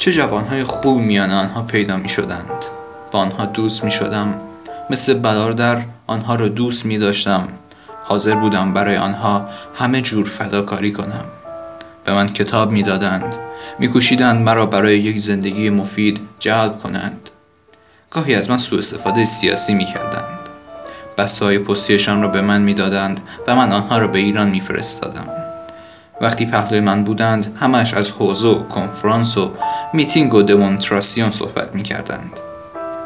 چه جوانهای خوب میان آنها پیدا می شدند با آنها دوست می شدم مثل برادر آنها را دوست می داشتم حاضر بودم برای آنها همه جور فداکاری کنم. به من کتاب می دادند میکوشیدند مرا برای یک زندگی مفید جلب کنند. گاهی از من سوء استفاده سیاسی می کردند بسای پستیشان را به من می‌دادند و من آنها را به ایران میفرستادم. وقتی پهلوی من بودند همش از حوزه و کنفرانس و میتینگ و دمونتراسیون صحبت می‌کردند.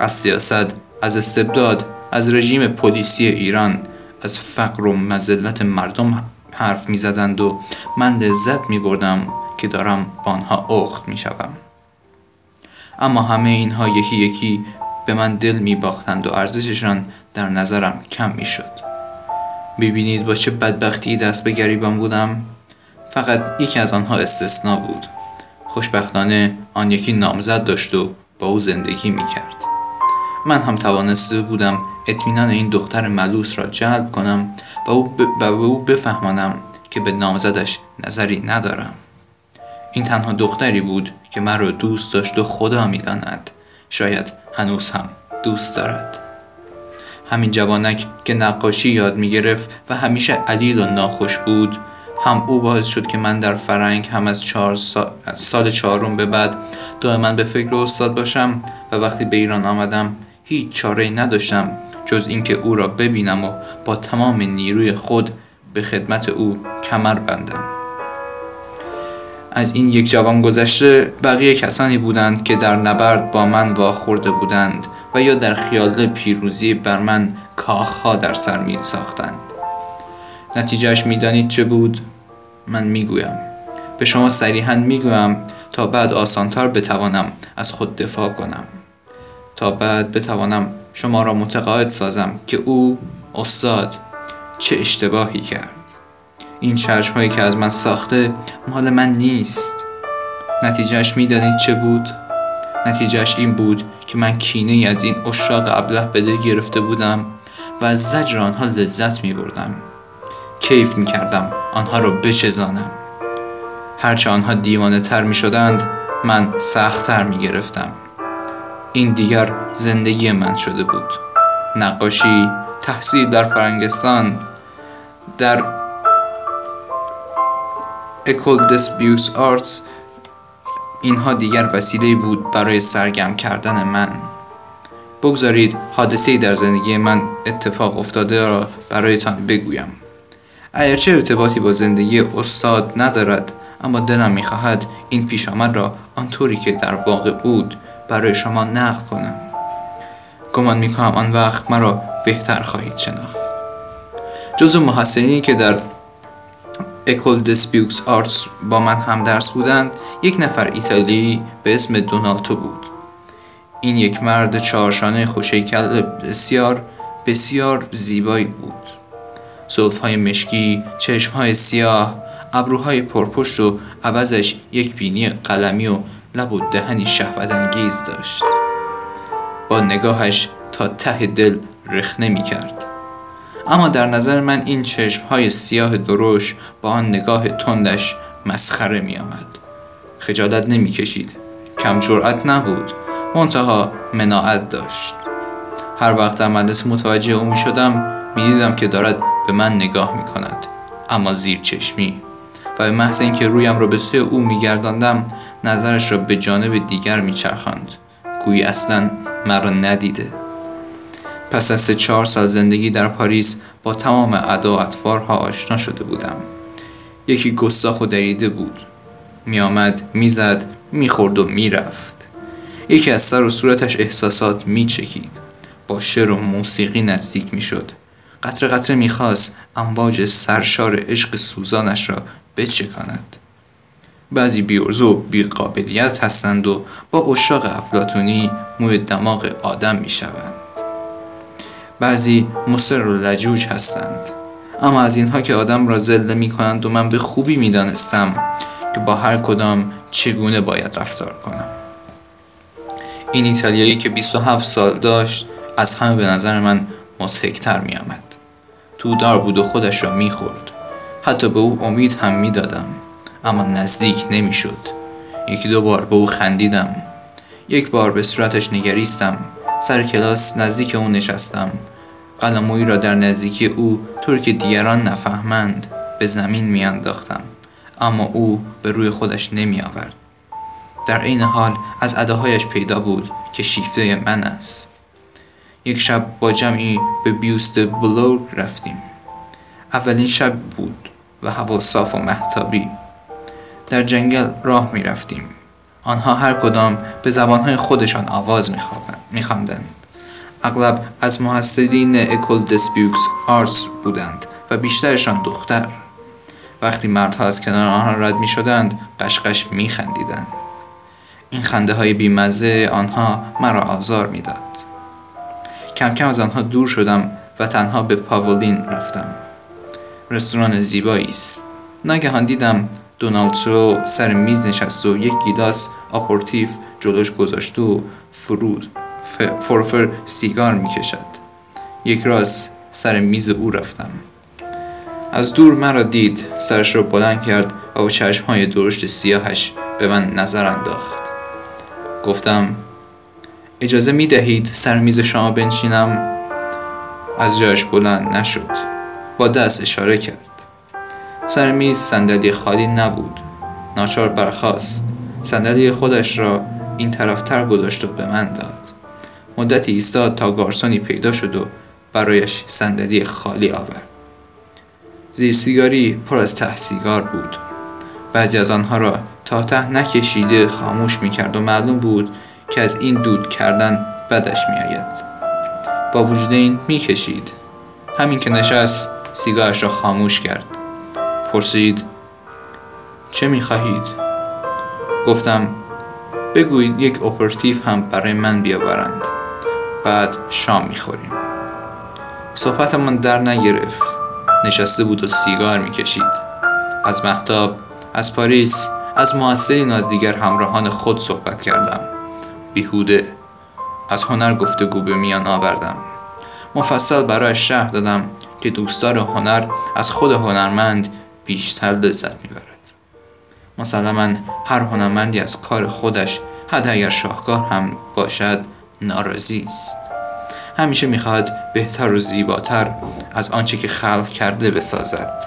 از سیاست از استبداد از رژیم پلیسی ایران از فقر و مزلت مردم حرف می‌زدند و من لذت میبردم که دارم با آنها اخت می‌شوم. اما همه اینها یکی یکی به من دل میباختند و ارزششان در نظرم کم می‌شد. ببینید با چه بدبختی دست به گریبان بودم؟ فقط یکی از آنها استثنا بود. خوشبختانه آن یکی نامزد داشت و با او زندگی می‌کرد. من هم توانسته بودم اطمینان این دختر ملوس را جلب کنم و, او ب... به او بفهمانم که به نامزدش نظری ندارم. این تنها دختری بود که من را دوست داشت و خدا می‌داند. شاید هنوز هم دوست دارد. همین جوانک که نقاشی یاد می گرفت و همیشه علیل و ناخوش بود هم او باعث شد که من در فرنگ هم از چهار سال, سال چهارم به بعد دائما به فکر استاد باشم و وقتی به ایران آمدم هیچ چاره نداشتم جز اینکه او را ببینم و با تمام نیروی خود به خدمت او کمر بندم از این یک جوان گذشته بقیه کسانی بودند که در نبرد با من واخورده بودند و یا در خیال پیروزی بر من کاخها در سر می ساختند نتیجهش می‌دانید چه بود؟ من می‌گویم. به شما صریحا می‌گویم تا بعد آسانتر بتوانم از خود دفاع کنم. تا بعد بتوانم شما را متقاعد سازم که او استاد چه اشتباهی کرد. این چشم هایی که از من ساخته مال من نیست. نتیجهش می‌دانید چه بود؟ نتیجهش این بود که من کینه از این اشاق ابله به دل گرفته بودم و از زجر آنها لذت می بردم کیف می کردم آنها را بچزانم. هرچه آنها دیوانه تر می شدند من سختتر می گرفتم. این دیگر زندگی من شده بود. نقاشی تحصیل در فرنگستان در اکول دسبیوس آرتس اینها دیگر وسیله بود برای سرگرم کردن من. بگذارید حادثه در زندگی من اتفاق افتاده را برایتان بگویم. اگرچه ارتباطی با زندگی استاد ندارد اما دلم می‌خواهد این پیش آمد را آنطوری که در واقع بود برای شما نقل کنم. گمان می‌کنم آن وقت مرا بهتر خواهید شناخت. جزو محسنینی که در اکول دسپیوکس آرتس با من هم درس بودند یک نفر ایتالیایی به اسم دونالتو بود. این یک مرد چهارشانه خوشیکل بسیار بسیار زیبایی بود. های مشکی، های سیاه، ابروهای پرپشت و عوضش یک بینی قلمی و لب و دهنی شهوتانگیز داشت. با نگاهش تا ته دل رخنه می کرد اما در نظر من این چشم های سیاه دروش با آن نگاه تندش مسخره می آمد خجالت نمی کشید کم جرأت نبود. منتها مناعت داشت. هر وقت در مدرسه متوجه او می شدم می دیدم که دارد به من نگاه می کند اما زیر چشمی. و به محض اینکه رویم را به سوی او میگرداندم نظرش را به جانب دیگر میچرخاند. گویی اصلا مرا ندیده. پس از سه چهار سال زندگی در پاریس با تمام ادا و اطوارها آشنا شده بودم. یکی گستاخ و دریده بود. میآمد می‌زد می‌خورد و می‌رفت. یکی از سر و صورتش احساسات میچکید. با شعر و موسیقی نزدیک می‌شد. قطره قطره می‌خواست امواج سرشار عشق سوزانش را بچکاند. بعضی بیورزو و بیقابلیت هستند و با اشاق افلاتونی موی دماغ آدم می‌شوند. بعضی مصر و لجوج هستند. اما از اینها که آدم را زله می کنند و من به خوبی می دانستم که با هر کدام چگونه باید رفتار کنم. این ایتالیایی که 27 سال داشت از همه به نظر من مزهکتر می آمد تو دار بود و خودش را می خورد حتی به او امید هم می دادم اما نزدیک نمی شد یکی دو بار به او خندیدم. یک بار به صورتش نگریستم. سر کلاس نزدیک او نشستم. قلمویی را در نزدیکی او طور که دیگران نفهمند. به زمین میانداختم اما او به روی خودش نمی آورد در این حال از اداهایش پیدا بود که شیفته من است. یک شب با جمعی به بیوست بلورگ رفتیم اولین شب بود و هوا صاف و محتابی در جنگل راه می رفتیم آنها هر کدام به زبانهای خودشان آواز می خواندند. اغلب از محصلین اکول دسپیوکس آرتس بودند و بیشترشان دختر وقتی مردها از کنار آنها رد می شدند قشقش می خندیدند. این خنده های بیمزه آنها مرا آزار می داد. کم کم از آنها دور شدم و تنها به پاولین رفتم. رستوران زیبایی است. ناگهان دیدم دونالترو سر میز نشست و یک گیلاس آپریتیف جلوش گذاشته و فرود فرفر سیگار می‌کشد یکراست سر میز او رفتم از دور مرا دید سرش را بلند کرد و با های درشت سیاهش به من نظر انداخت گفتم اجازه می دهید سر میز شما بنشینم؟ از جایش بلند نشد. با دست اشاره کرد. سر میز صندلی خالی نبود. ناچار برخاست. صندلی خودش را این طرفتر گذاشت و به من داد. مدتی ایستاد تا گارسونی پیدا شد و برایش صندلی خالی آورد. زیر سیگاری پر از ته سیگار بود. بعضی از آنها را تا ته نکشیده خاموش می‌کرد و معلوم بود که از این دود کردن بدش میآید. با وجود این می‌کشید. همین که نشست سیگارش را خاموش کرد. پرسید چه می‌خواهید؟ گفتم بگویید یک اپرتیف هم برای من بیاورند. بعد شام می‌خوریم. صحبتمان در نگرفت. نشسته بود و سیگار می‌کشید. از محتاب از پاریس از موثرین از دیگر همراهان خود صحبت کردم. بیهوده. از هنر گفتگو به میان آوردم. مفصل برای شهر دادم که دوستدار هنر از خود هنرمند بیشتر لذت می‌برد. مسلما هر هنرمندی از کار خودش حتی اگر شاهکار هم باشد ناراضی است. همیشه می‌خواهد بهتر و زیباتر از آنچه که خلق کرده بسازد.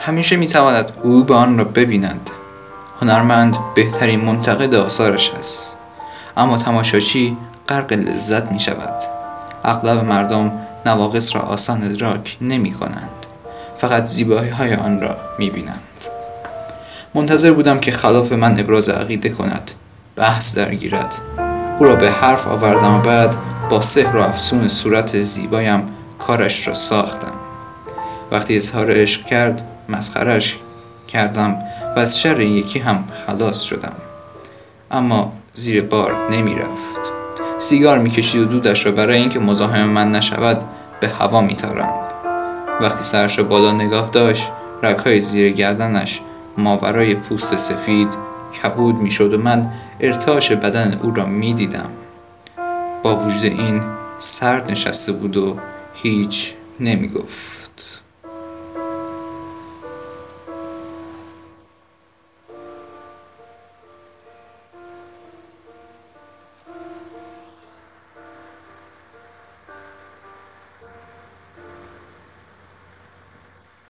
همیشه می‌تواند او به آن را ببیند. هنرمند بهترین منتقد آثارش است اما تماشاچی غرق لذت می شود اغلب مردم نواقص را آسان ادراک نمی کنند فقط زیبایی های آن را می بینند منتظر بودم که خلاف من ابراز عقیده کند. بحث درگیرد. او را به حرف آوردم و بعد با سحر و افسون صورت زیبایم کارش را ساختم. وقتی اظهار عشق کرد مسخرش کردم. و از شر یکی هم خلاص شدم. اما زیر بار نمی رفت سیگار می‌کشید و دودش را برای اینکه مزاحم من نشود به هوا میتارند. وقتی سرش را بالا نگاه داشت رگهای زیر گردنش ماورای پوست سفید کبود می‌شد و من ارتاش بدن او را می‌دیدم. با وجود این سرد نشسته بود و هیچ نمی گفت